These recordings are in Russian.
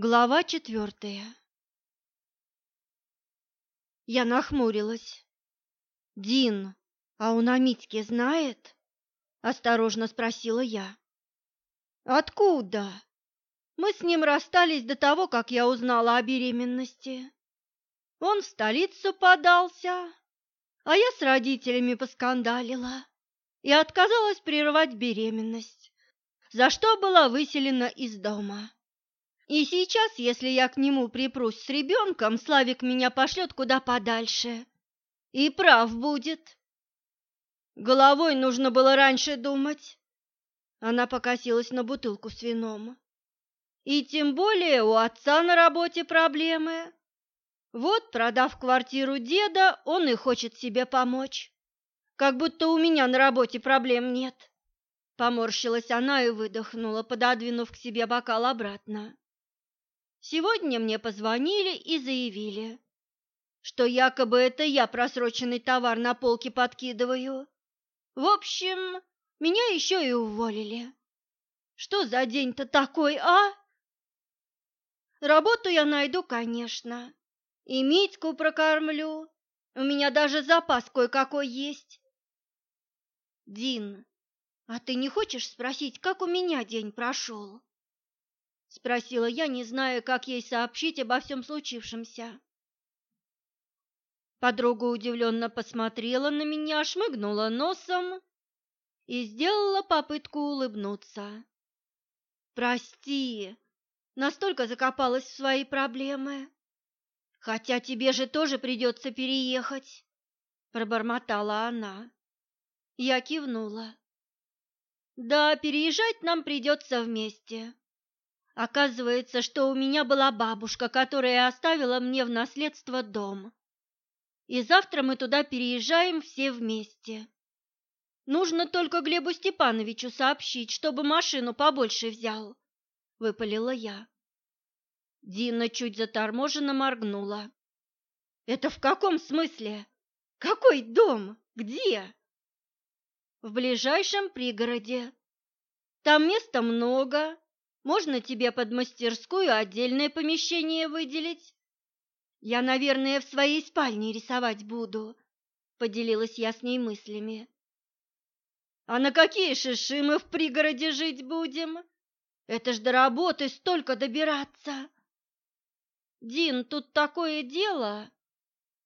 Глава четвертая Я нахмурилась. «Дин, а он о Митьке знает?» – осторожно спросила я. «Откуда? Мы с ним расстались до того, как я узнала о беременности. Он в столицу подался, а я с родителями поскандалила и отказалась прерывать беременность, за что была выселена из дома». И сейчас, если я к нему припрусь с ребенком, Славик меня пошлет куда подальше. И прав будет. Головой нужно было раньше думать. Она покосилась на бутылку с вином. И тем более у отца на работе проблемы. Вот, продав квартиру деда, он и хочет себе помочь. Как будто у меня на работе проблем нет. Поморщилась она и выдохнула, пододвинув к себе бокал обратно. Сегодня мне позвонили и заявили, что якобы это я просроченный товар на полке подкидываю. В общем, меня еще и уволили. Что за день-то такой, а? Работу я найду, конечно. И Митьку прокормлю. У меня даже запас кое-какой есть. Дин, а ты не хочешь спросить, как у меня день прошел? — спросила я, не зная, как ей сообщить обо всем случившемся. Подруга удивленно посмотрела на меня, шмыгнула носом и сделала попытку улыбнуться. «Прости, настолько закопалась в свои проблемы. Хотя тебе же тоже придется переехать», — пробормотала она. Я кивнула. «Да, переезжать нам придется вместе. Оказывается, что у меня была бабушка, которая оставила мне в наследство дом. И завтра мы туда переезжаем все вместе. Нужно только Глебу Степановичу сообщить, чтобы машину побольше взял, — выпалила я. Дина чуть заторможенно моргнула. «Это в каком смысле? Какой дом? Где?» «В ближайшем пригороде. Там места много, можно тебе под мастерскую отдельное помещение выделить? Я, наверное, в своей спальне рисовать буду, поделилась я с ней мыслями. А на какие шиши мы в пригороде жить будем? Это ж до работы столько добираться. Дин, тут такое дело.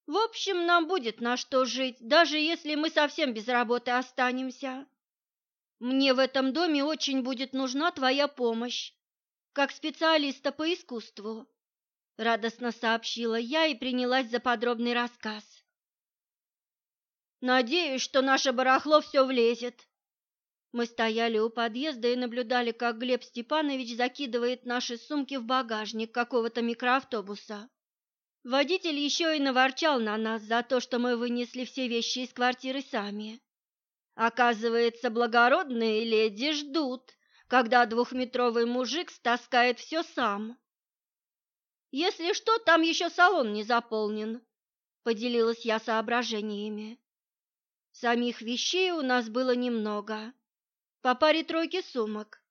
В общем, нам будет на что жить, даже если мы совсем без работы останемся. Мне в этом доме очень будет нужна твоя помощь, как специалиста по искусству, радостно сообщила я и принялась за подробный рассказ. Надеюсь, что наше барахло все влезет. Мы стояли у подъезда и наблюдали, как Глеб Степанович закидывает наши сумки в багажник какого-то микроавтобуса. Водитель еще и наворчал на нас за то, что мы вынесли все вещи из квартиры сами. Оказывается, благородные леди ждут, когда двухметровый мужик стаскает все сам. Если что, там еще салон не заполнен, поделилась я соображениями. Самих вещей у нас было немного, по паре тройки сумок.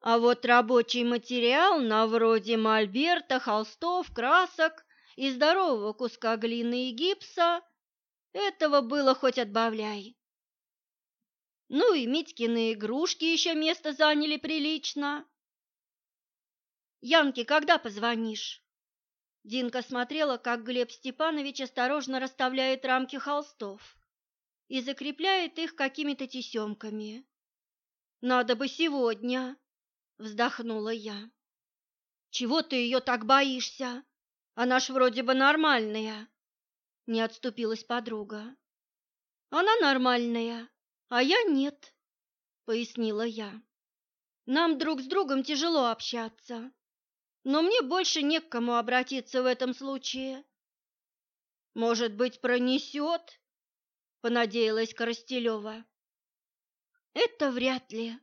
А вот рабочий материал на вроде мольберта, холстов, красок и здорового куска глины и гипса этого было хоть отбавляй. Ну и Митькины игрушки еще место заняли прилично. Янке когда позвонишь? Динка смотрела, как Глеб Степанович осторожно расставляет рамки холстов и закрепляет их какими-то тесемками. «Надо бы сегодня!» — вздохнула я. «Чего ты ее так боишься? Она ж вроде бы нормальная!» — не отступилась подруга. «Она нормальная, а я нет, пояснила я. Нам друг с другом тяжело общаться, но мне больше не к кому обратиться в этом случае. Может быть, пронесет? Понадеялась Коростелева. Это вряд ли.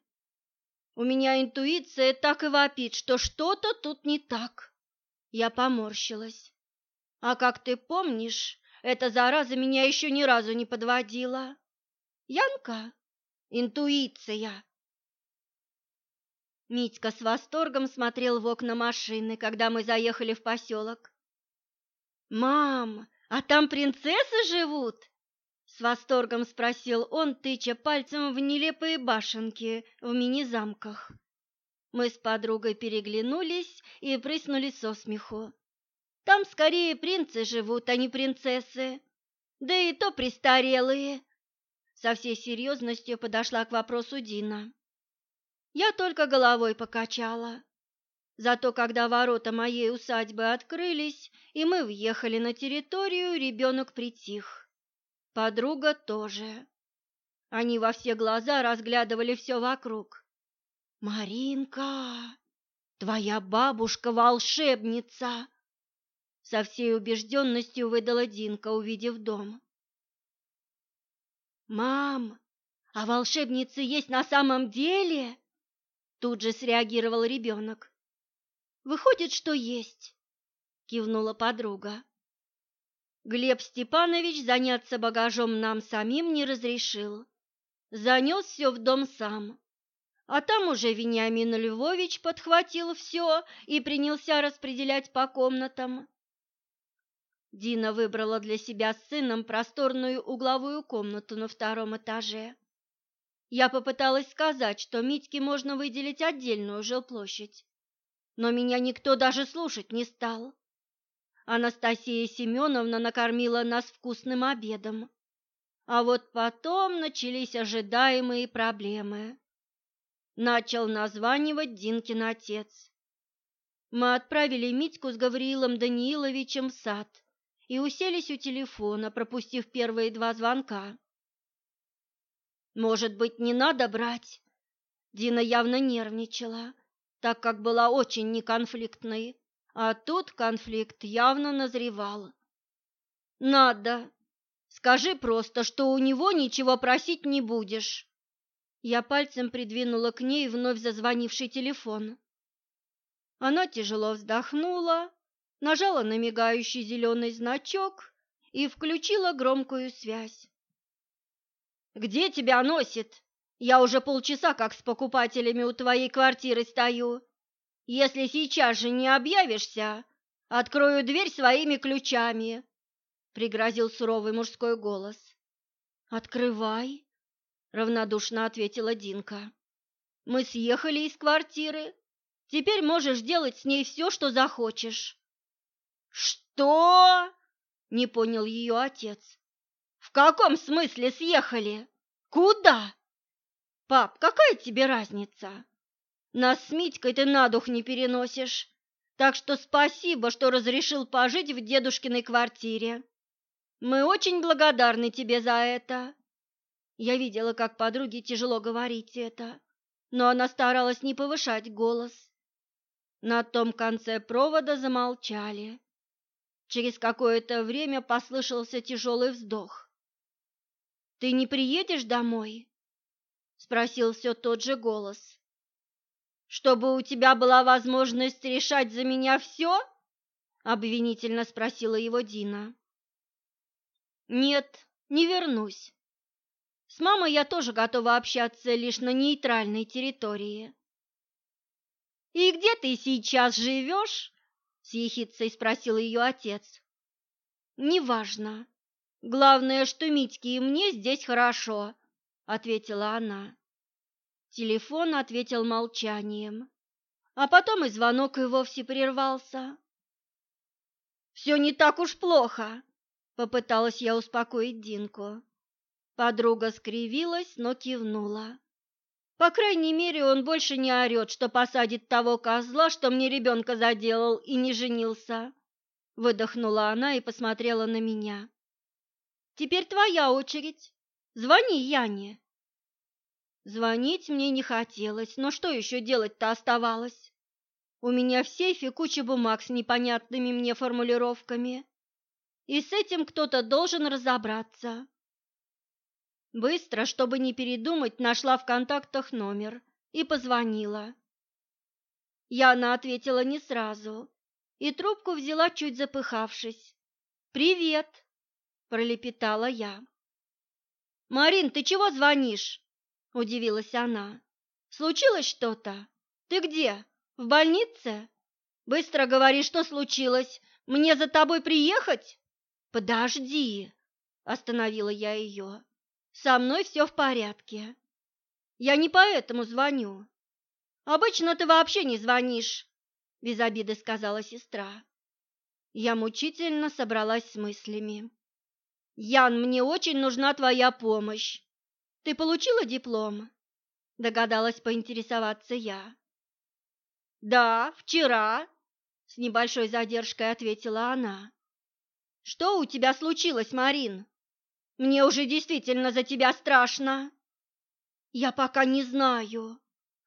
У меня интуиция так и вопит, что что-то тут не так. Я поморщилась. А как ты помнишь, эта зараза меня еще ни разу не подводила. Янка, интуиция. Митька с восторгом смотрел в окна машины, когда мы заехали в поселок. «Мам, а там принцессы живут?» С восторгом спросил он, тыча пальцем в нелепые башенки в мини-замках. Мы с подругой переглянулись и прыснули со смеху. Там скорее принцы живут, а не принцессы. Да и то престарелые. Со всей серьезностью подошла к вопросу Дина. Я только головой покачала. Зато когда ворота моей усадьбы открылись, и мы въехали на территорию, ребенок притих. Подруга тоже. Они во все глаза разглядывали все вокруг. «Маринка, твоя бабушка волшебница!» Со всей убежденностью выдала Динка, увидев дом. «Мам, а волшебницы есть на самом деле?» Тут же среагировал ребенок. «Выходит, что есть», — кивнула подруга. Глеб Степанович заняться багажом нам самим не разрешил. Занес все в дом сам. А там уже Вениамин Львович подхватил все и принялся распределять по комнатам. Дина выбрала для себя с сыном просторную угловую комнату на втором этаже. Я попыталась сказать, что Митьке можно выделить отдельную жилплощадь, но меня никто даже слушать не стал. Анастасия Семеновна накормила нас вкусным обедом. А вот потом начались ожидаемые проблемы начал названивать Динкин отец. Мы отправили Митьку с Гавриилом Данииловичем в сад и уселись у телефона, пропустив первые два звонка. «Может быть, не надо брать?» Дина явно нервничала, так как была очень неконфликтной, а тут конфликт явно назревал. «Надо. Скажи просто, что у него ничего просить не будешь». Я пальцем придвинула к ней вновь зазвонивший телефон. Она тяжело вздохнула, нажала на мигающий зеленый значок и включила громкую связь. «Где тебя носит? Я уже полчаса как с покупателями у твоей квартиры стою. Если сейчас же не объявишься, открою дверь своими ключами», — пригрозил суровый мужской голос. «Открывай», равнодушно ответила Динка. Мы съехали из квартиры. Теперь можешь делать с ней все, что захочешь. Что? Не понял ее отец. В каком смысле съехали? Куда? Пап, какая тебе разница? Нас с Митькой ты на дух не переносишь. Так что спасибо, что разрешил пожить в дедушкиной квартире. Мы очень благодарны тебе за это. Я видела, как подруге тяжело говорить это, но она старалась не повышать голос. На том конце провода замолчали. Через какое-то время послышался тяжелый вздох. «Ты не приедешь домой?» — спросил все тот же голос. «Чтобы у тебя была возможность решать за меня все?» — обвинительно спросила его Дина. «Нет, не вернусь. С мамой я тоже готова общаться лишь на нейтральной территории. «И где ты сейчас живешь?» — с ехицей спросил ее отец. «Неважно. Главное, что Митьке и мне здесь хорошо», — ответила она. Телефон ответил молчанием, а потом и звонок и вовсе прервался. «Все не так уж плохо», — попыталась я успокоить Динку. Подруга скривилась, но кивнула. По крайней мере, он больше не орет, что посадит того козла, что мне ребенка заделал и не женился. Выдохнула она и посмотрела на меня. Теперь твоя очередь. Звони Яне. Звонить мне не хотелось, но что еще делать-то оставалось? У меня в сейфе куча бумаг с непонятными мне формулировками. И с этим кто-то должен разобраться. Быстро, чтобы не передумать, нашла в контактах номер и позвонила. Яна ответила не сразу, и трубку взяла, чуть запыхавшись. «Привет!» – пролепетала я. «Марин, ты чего звонишь?» – удивилась она. «Случилось что-то? Ты где? В больнице? Быстро говори, что случилось. Мне за тобой приехать? Подожди, остановила я ее. Со мной все в порядке. Я не поэтому звоню. Обычно ты вообще не звонишь, без обиды сказала сестра. Я мучительно собралась с мыслями. Ян, мне очень нужна твоя помощь. Ты получила диплом? Догадалась поинтересоваться я. Да, вчера, с небольшой задержкой ответила она. Что у тебя случилось, Марин? Мне уже действительно за тебя страшно. Я пока не знаю.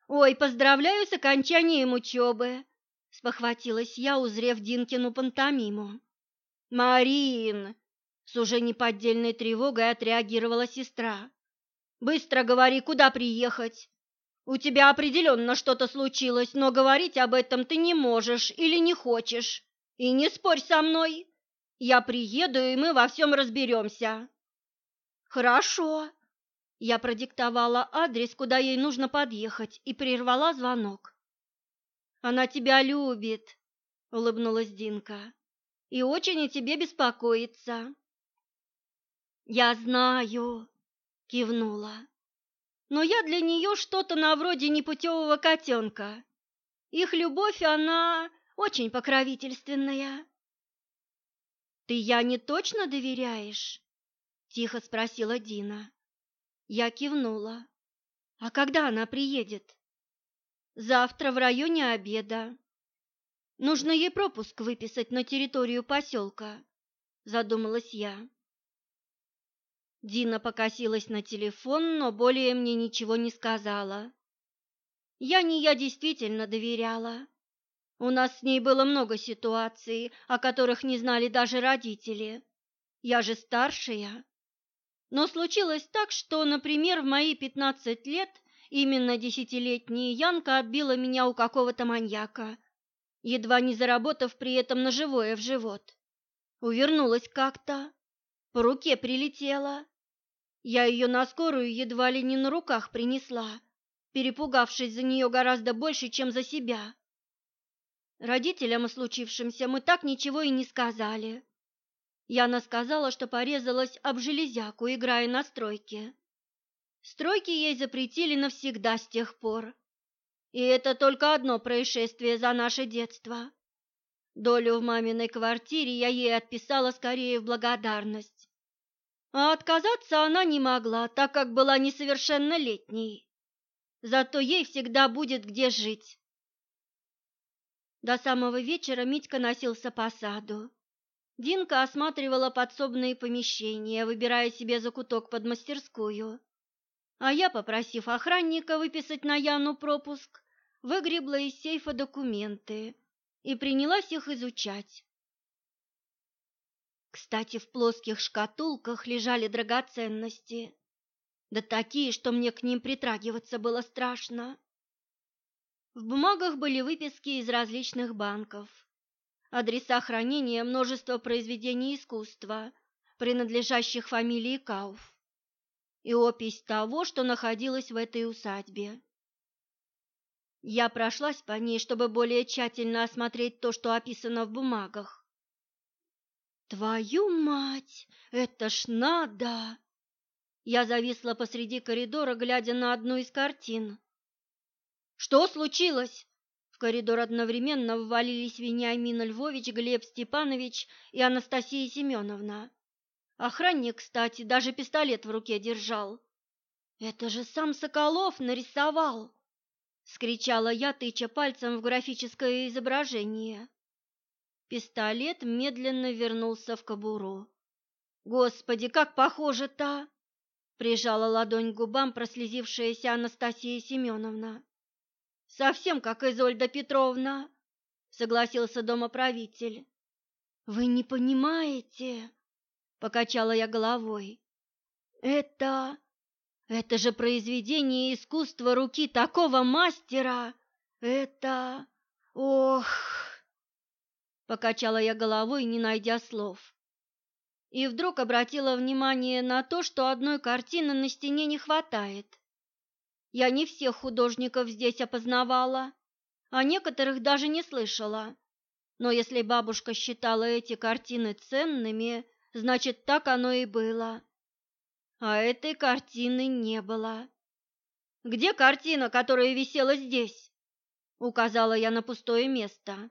Ой, поздравляю с окончанием учебы, спохватилась я, узрев Динкину пантомиму. Марин, с уже неподдельной тревогой отреагировала сестра. Быстро говори, куда приехать. У тебя определенно что-то случилось, но говорить об этом ты не можешь или не хочешь. И не спорь со мной. Я приеду, и мы во всем разберемся. Хорошо. Я продиктовала адрес, куда ей нужно подъехать, и прервала звонок. Она тебя любит, улыбнулась Динка. И очень о тебе беспокоится. Я знаю, кивнула но я для нее что-то на вроде непутевого котенка. Их любовь, она очень покровительственная. «Ты я не точно доверяешь?» – тихо спросила Дина. Я кивнула. «А когда она приедет?» «Завтра в районе обеда. Нужно ей пропуск выписать на территорию поселка», – задумалась я. Дина покосилась на телефон, но более мне ничего не сказала. Я не я действительно доверяла. У нас с ней было много ситуаций, о которых не знали даже родители. Я же старшая. Но случилось так, что, например, в мои пятнадцать лет именно десятилетняя Янка отбила меня у какого-то маньяка, едва не заработав при этом ножевое в живот. Увернулась как-то, по руке прилетела. Я ее на скорую едва ли не на руках принесла, перепугавшись за нее гораздо больше, чем за себя. Родителям о случившемся мы так ничего и не сказали. Яна сказала, что порезалась об железяку, играя на стройке. Стройки ей запретили навсегда с тех пор. И это только одно происшествие за наше детство. Долю в маминой квартире я ей отписала скорее в благодарность. А отказаться она не могла, так как была несовершеннолетней. Зато ей всегда будет где жить. До самого вечера Митька носился по саду. Динка осматривала подсобные помещения, выбирая себе закуток под мастерскую. А я, попросив охранника выписать на Яну пропуск, выгребла из сейфа документы и принялась их изучать. Кстати, в плоских шкатулках лежали драгоценности, да такие, что мне к ним притрагиваться было страшно. В бумагах были выписки из различных банков, адреса хранения множества произведений искусства, принадлежащих фамилии Кауф, и опись того, что находилось в этой усадьбе. Я прошлась по ней, чтобы более тщательно осмотреть то, что описано в бумагах. Твою мать, это ж надо! Я зависла посреди коридора, глядя на одну из картин. Что случилось? Коридор одновременно ввалились Вениамин Львович, Глеб Степанович и Анастасия Семеновна. Охранник, кстати, даже пистолет в руке держал. «Это же сам Соколов нарисовал!» — скричала я, тыча пальцем в графическое изображение. Пистолет медленно вернулся в кобуру. «Господи, как похоже-то!» — прижала ладонь к губам прослезившаяся Анастасия Семеновна. «Совсем как Изольда Петровна!» — согласился домоправитель. «Вы не понимаете!» — покачала я головой. «Это... это же произведение искусства руки такого мастера! Это... ох!» Покачала я головой, не найдя слов. И вдруг обратила внимание на то, что одной картины на стене не хватает. Я не всех художников здесь опознавала. О некоторых даже не слышала. Но если бабушка считала эти картины ценными, значит, так оно и было. А этой картины не было. «Где картина, которая висела здесь?» — указала я на пустое место.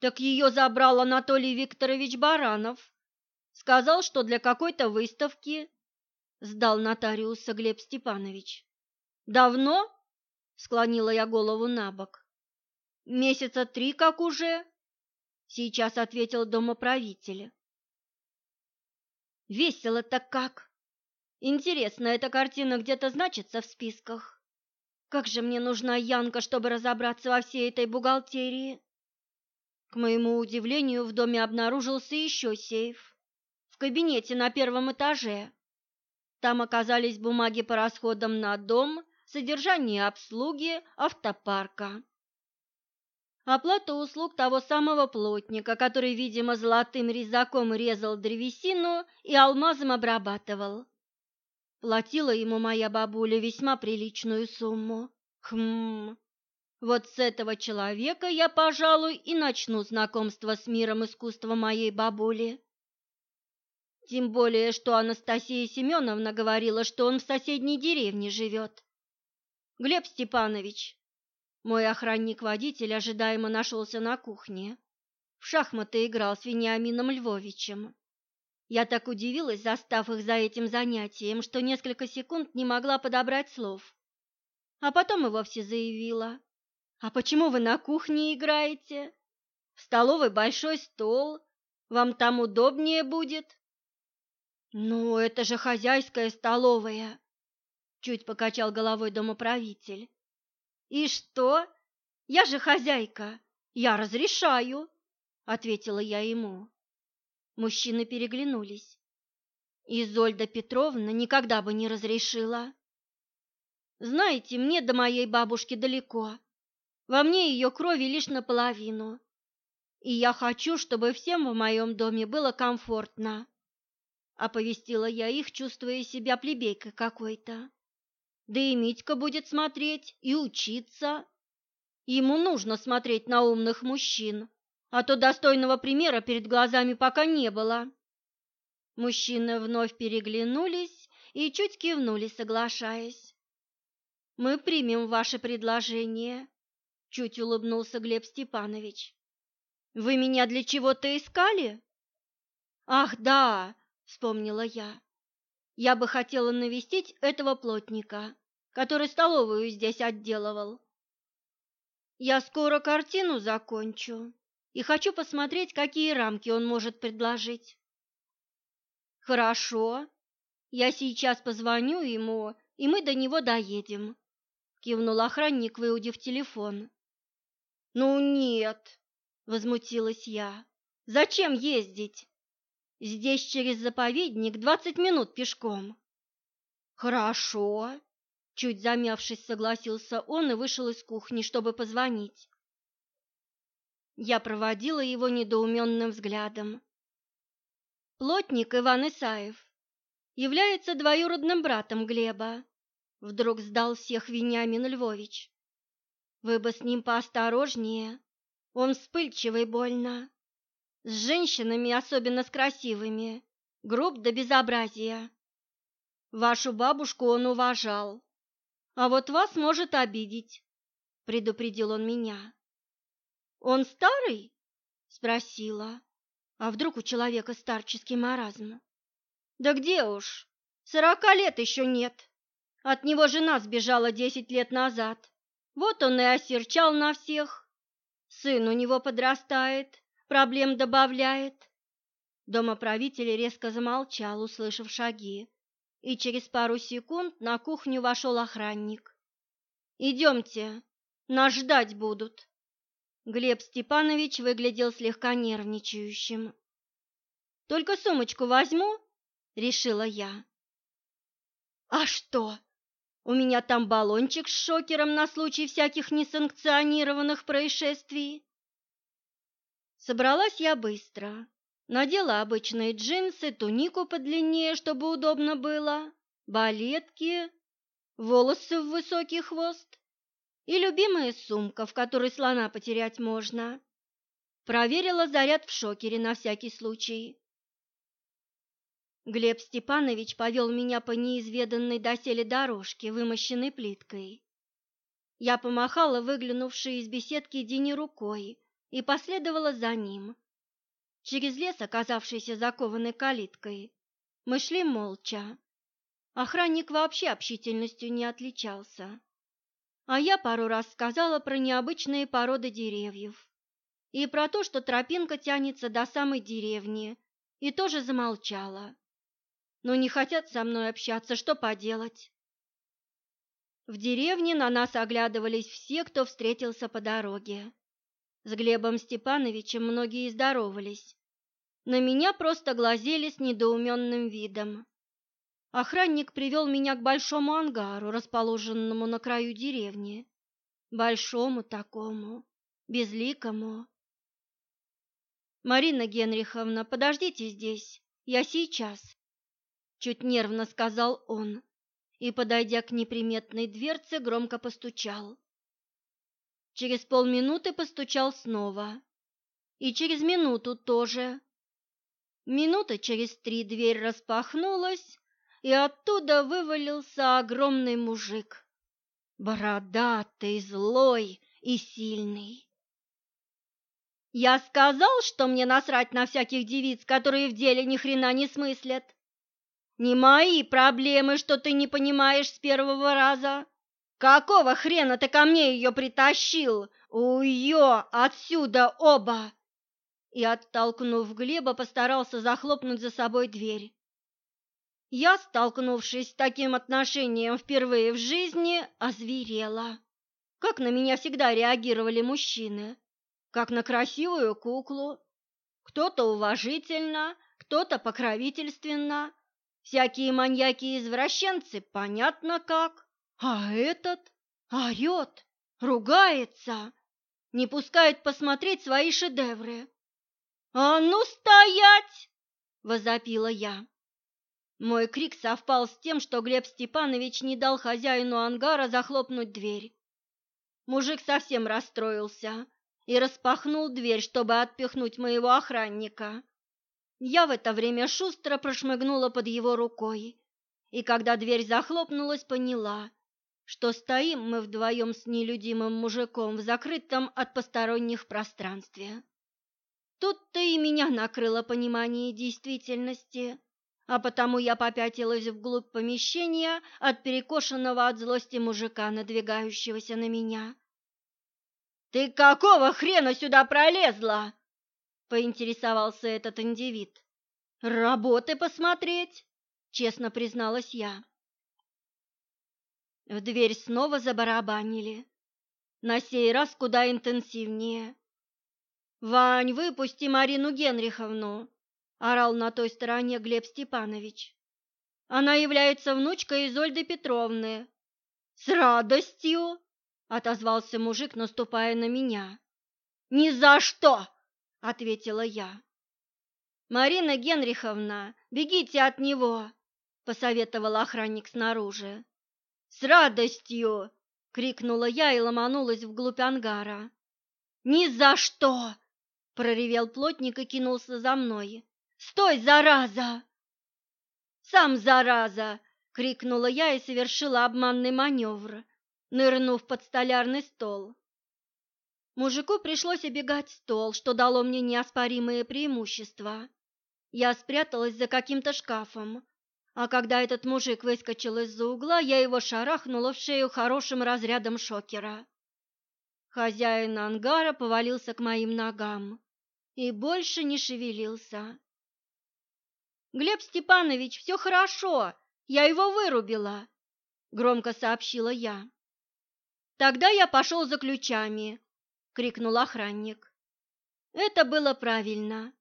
«Так ее забрал Анатолий Викторович Баранов. Сказал, что для какой-то выставки», — сдал нотариуса Глеб Степанович. «Давно?» — склонила я голову на бок. «Месяца три как уже?» — сейчас ответил домоправитель. «Весело так как!» Интересно, эта картина где-то значится в списках? Как же мне нужна Янка, чтобы разобраться во всей этой бухгалтерии? К моему удивлению, в доме обнаружился еще сейф. В кабинете на первом этаже. Там оказались бумаги по расходам на дом, содержание обслуги, автопарка. Оплата услуг того самого плотника, который, видимо, золотым резаком резал древесину и алмазом обрабатывал. Платила ему моя бабуля весьма приличную сумму. Хм, вот с этого человека я, пожалуй, и начну знакомство с миром искусства моей бабули. Тем более, что Анастасия Семеновна говорила, что он в соседней деревне живет. Глеб Степанович, мой охранник-водитель ожидаемо нашелся на кухне. В шахматы играл с Вениамином Львовичем. Я так удивилась, застав их за этим занятием, что несколько секунд не могла подобрать слов. А потом и вовсе заявила. «А почему вы на кухне играете? В столовой большой стол. Вам там удобнее будет?» «Ну, это же хозяйская столовая», — чуть покачал головой домоправитель. «И что? Я же хозяйка. Я разрешаю», — ответила я ему. Мужчины переглянулись. Изольда Петровна никогда бы не разрешила. Знаете, мне до моей бабушки далеко. Во мне ее крови лишь наполовину. И я хочу, чтобы всем в моем доме было комфортно. Оповестила я их, чувствуя себя плебейкой какой-то. Да и Митька будет смотреть и учиться. Ему нужно смотреть на умных мужчин, а то достойного примера перед глазами пока не было. Мужчины вновь переглянулись и чуть кивнули, соглашаясь. «Мы примем ваше предложение», — чуть улыбнулся Глеб Степанович. «Вы меня для чего-то искали?» «Ах, да!» — вспомнила я. «Я бы хотела навестить этого плотника, который столовую здесь отделывал. Я скоро картину закончу, и хочу посмотреть, какие рамки он может предложить. Хорошо, я сейчас позвоню ему, и мы до него доедем, кивнул охранник, выудив телефон. Ну нет, возмутилась я. Зачем ездить? Здесь через заповедник двадцать минут пешком. Хорошо, чуть замявшись, согласился он и вышел из кухни, чтобы позвонить. Я проводила его недоуменным взглядом. Плотник Иван Исаев является двоюродным братом Глеба, вдруг сдал всех Вениамин Львович. Вы бы с ним поосторожнее, он вспыльчивый больно. С женщинами, особенно с красивыми, груб до безобразия. Вашу бабушку он уважал, а вот вас может обидеть, предупредил он меня. «Он старый?» — спросила. «А вдруг у человека старческий маразм?» «Да где уж, сорока лет еще нет. От него жена сбежала десять лет назад. Вот он и осерчал на всех. Сын у него подрастает, проблем добавляет». Домоправитель резко замолчал, услышав шаги, и через пару секунд на кухню вошел охранник. «Идемте, нас ждать будут». Глеб Степанович выглядел слегка нервничающим. «Только сумочку возьму?» — решила я. «А что? У меня там баллончик с шокером на случай всяких несанкционированных происшествий». Собралась я быстро. Надела обычные джинсы, тунику подлиннее, чтобы удобно было, балетки, волосы в высокий хвост и любимая сумка, в которой слона потерять можно. Проверила заряд в шокере на всякий случай. Глеб Степанович повел меня по неизведанной доселе дорожке, вымощенной плиткой. Я помахала выглянувшей из беседки Дине рукой и последовала за ним. Через лес, оказавшийся закованной калиткой, мы шли молча. Охранник вообще общительностью не отличался. А я пару раз сказала про необычные породы деревьев и про то, что тропинка тянется до самой деревни, и тоже замолчала. Но не хотят со мной общаться, что поделать? В деревне на нас оглядывались все, кто встретился по дороге. С Глебом Степановичем многие здоровались. На меня просто глазели с недоуменным видом. Охранник привел меня к большому ангару, расположенному на краю деревни. Большому такому, безликому. «Марина Генриховна, подождите здесь, я сейчас», — чуть нервно сказал он и, подойдя к неприметной дверце, громко постучал. Через полминуты постучал снова. И через минуту тоже. Минута через три дверь распахнулась, и оттуда вывалился огромный мужик, бородатый, злой и сильный. Я сказал, что мне насрать на всяких девиц, которые в деле ни хрена не смыслят. Не мои проблемы, что ты не понимаешь с первого раза. Какого хрена ты ко мне ее притащил? Уё, отсюда оба! И, оттолкнув Глеба, постарался захлопнуть за собой дверь. Я, столкнувшись с таким отношением впервые в жизни, озверела. Как на меня всегда реагировали мужчины, как на красивую куклу. Кто-то уважительно, кто-то покровительственно. Всякие маньяки-извращенцы, понятно как. А этот орет, ругается, не пускает посмотреть свои шедевры. «А ну стоять!» – возопила я. Мой крик совпал с тем, что Глеб Степанович не дал хозяину ангара захлопнуть дверь. Мужик совсем расстроился и распахнул дверь, чтобы отпихнуть моего охранника. Я в это время шустро прошмыгнула под его рукой, и когда дверь захлопнулась, поняла, что стоим мы вдвоем с нелюдимым мужиком в закрытом от посторонних пространстве. Тут-то и меня накрыло понимание действительности а потому я попятилась вглубь помещения от перекошенного от злости мужика, надвигающегося на меня. «Ты какого хрена сюда пролезла?» — поинтересовался этот индивид. «Работы посмотреть?» — честно призналась я. В дверь снова забарабанили. На сей раз куда интенсивнее. «Вань, выпусти Марину Генриховну!» орал на той стороне Глеб Степанович. Она является внучкой Изольды Петровны. С радостью, отозвался мужик, наступая на меня. Ни за что, ответила я. Марина Генриховна, бегите от него, посоветовал охранник снаружи. С радостью, крикнула я и ломанулась вглубь ангара. Ни за что, проревел плотник и кинулся за мной. Стой, зараза!» «Сам зараза!» — крикнула я и совершила обманный маневр, нырнув под столярный стол. Мужику пришлось обегать стол, что дало мне неоспоримые преимущества. Я спряталась за каким-то шкафом, а когда этот мужик выскочил из-за угла, я его шарахнула в шею хорошим разрядом шокера. Хозяин ангара повалился к моим ногам и больше не шевелился. Глеб Степанович, все хорошо, я его вырубила, громко сообщила я. Тогда я пошел за ключами, крикнул охранник. Это было правильно,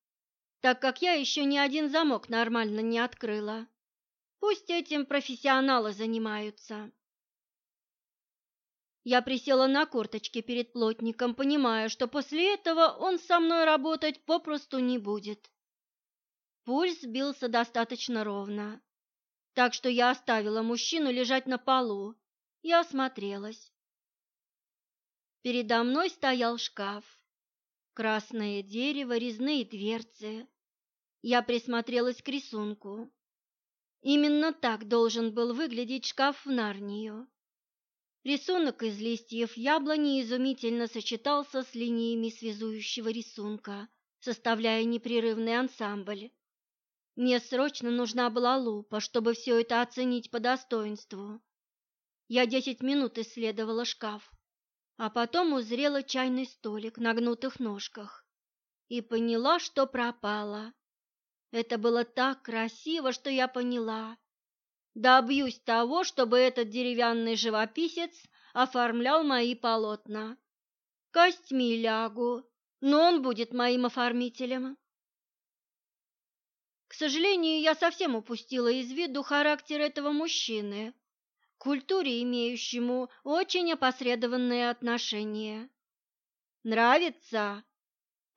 так как я еще ни один замок нормально не открыла. Пусть этим профессионалы занимаются. Я присела на корточки перед плотником, понимая, что после этого он со мной работать попросту не будет. Пульс бился достаточно ровно, так что я оставила мужчину лежать на полу и осмотрелась. Передо мной стоял шкаф. Красное дерево, резные дверцы. Я присмотрелась к рисунку. Именно так должен был выглядеть шкаф в Нарнию. Рисунок из листьев яблони изумительно сочетался с линиями связующего рисунка, составляя непрерывный ансамбль. Мне срочно нужна была лупа, чтобы все это оценить по достоинству. Я десять минут исследовала шкаф, а потом узрела чайный столик на гнутых ножках и поняла, что пропала. Это было так красиво, что я поняла. Добьюсь того, чтобы этот деревянный живописец оформлял мои полотна. Костьми лягу, но он будет моим оформителем. К сожалению, я совсем упустила из виду характер этого мужчины, культуре имеющему очень опосредованное отношение. «Нравится?»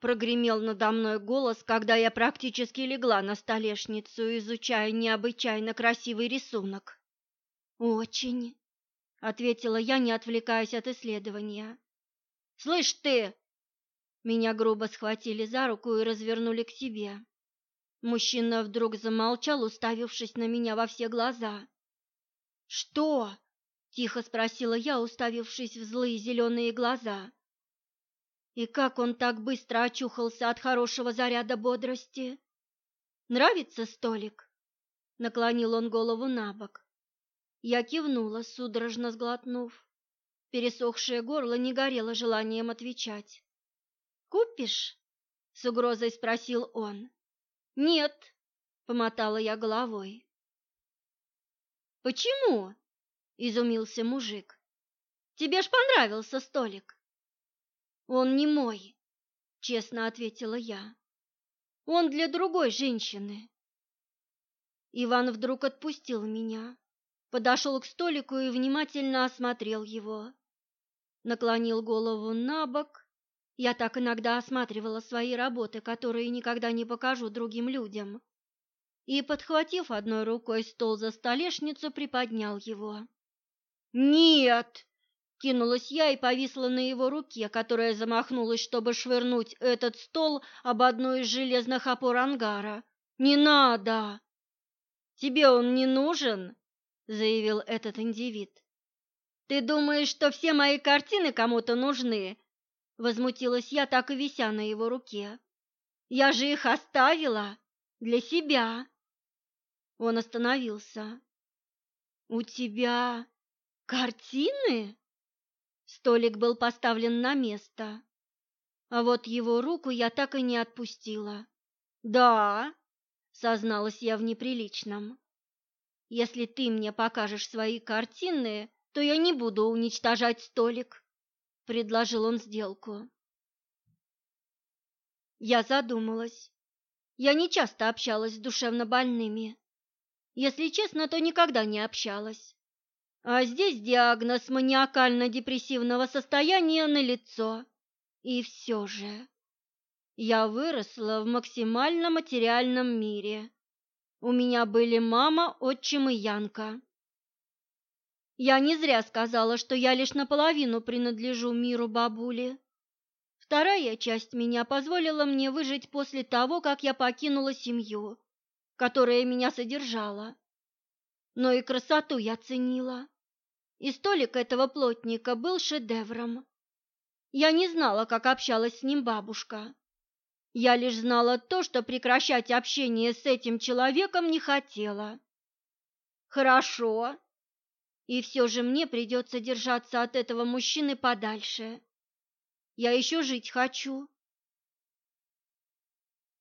Прогремел надо мной голос, когда я практически легла на столешницу, изучая необычайно красивый рисунок. «Очень», — ответила я, не отвлекаясь от исследования. «Слышь ты!» Меня грубо схватили за руку и развернули к себе. Мужчина вдруг замолчал, уставившись на меня во все глаза. «Что?» — тихо спросила я, уставившись в злые зеленые глаза. И как он так быстро очухался от хорошего заряда бодрости? Нравится столик? Наклонил он голову на бок. Я кивнула, судорожно сглотнув. Пересохшее горло не горело желанием отвечать. «Купишь?» — с угрозой спросил он. «Нет», — помотала я головой. «Почему?» — изумился мужик. «Тебе ж понравился столик». Он не мой, честно ответила я. Он для другой женщины. Иван вдруг отпустил меня, подошел к столику и внимательно осмотрел его. Наклонил голову на бок. Я так иногда осматривала свои работы, которые никогда не покажу другим людям. И, подхватив одной рукой стол за столешницу, приподнял его. «Нет!» Кинулась я и повисла на его руке, которая замахнулась, чтобы швырнуть этот стол об одну из железных опор ангара. «Не надо!» «Тебе он не нужен?» — заявил этот индивид. «Ты думаешь, что все мои картины кому-то нужны?» Возмутилась я, так и вися на его руке. «Я же их оставила для себя!» Он остановился. «У тебя картины?» Столик был поставлен на место, а вот его руку я так и не отпустила. «Да», — созналась я в неприличном, — «если ты мне покажешь свои картины, то я не буду уничтожать столик», — предложил он сделку. Я задумалась. Я не часто общалась с душевно больными. Если честно, то никогда не общалась. А здесь диагноз маниакально-депрессивного состояния налицо. И все же я выросла в максимально материальном мире. У меня были мама, отчим и Янка. Я не зря сказала, что я лишь наполовину принадлежу миру бабули. Вторая часть меня позволила мне выжить после того, как я покинула семью, которая меня содержала. Но и красоту я ценила и столик этого плотника был шедевром. Я не знала, как общалась с ним бабушка. Я лишь знала то, что прекращать общение с этим человеком не хотела. Хорошо. И все же мне придется держаться от этого мужчины подальше. Я еще жить хочу.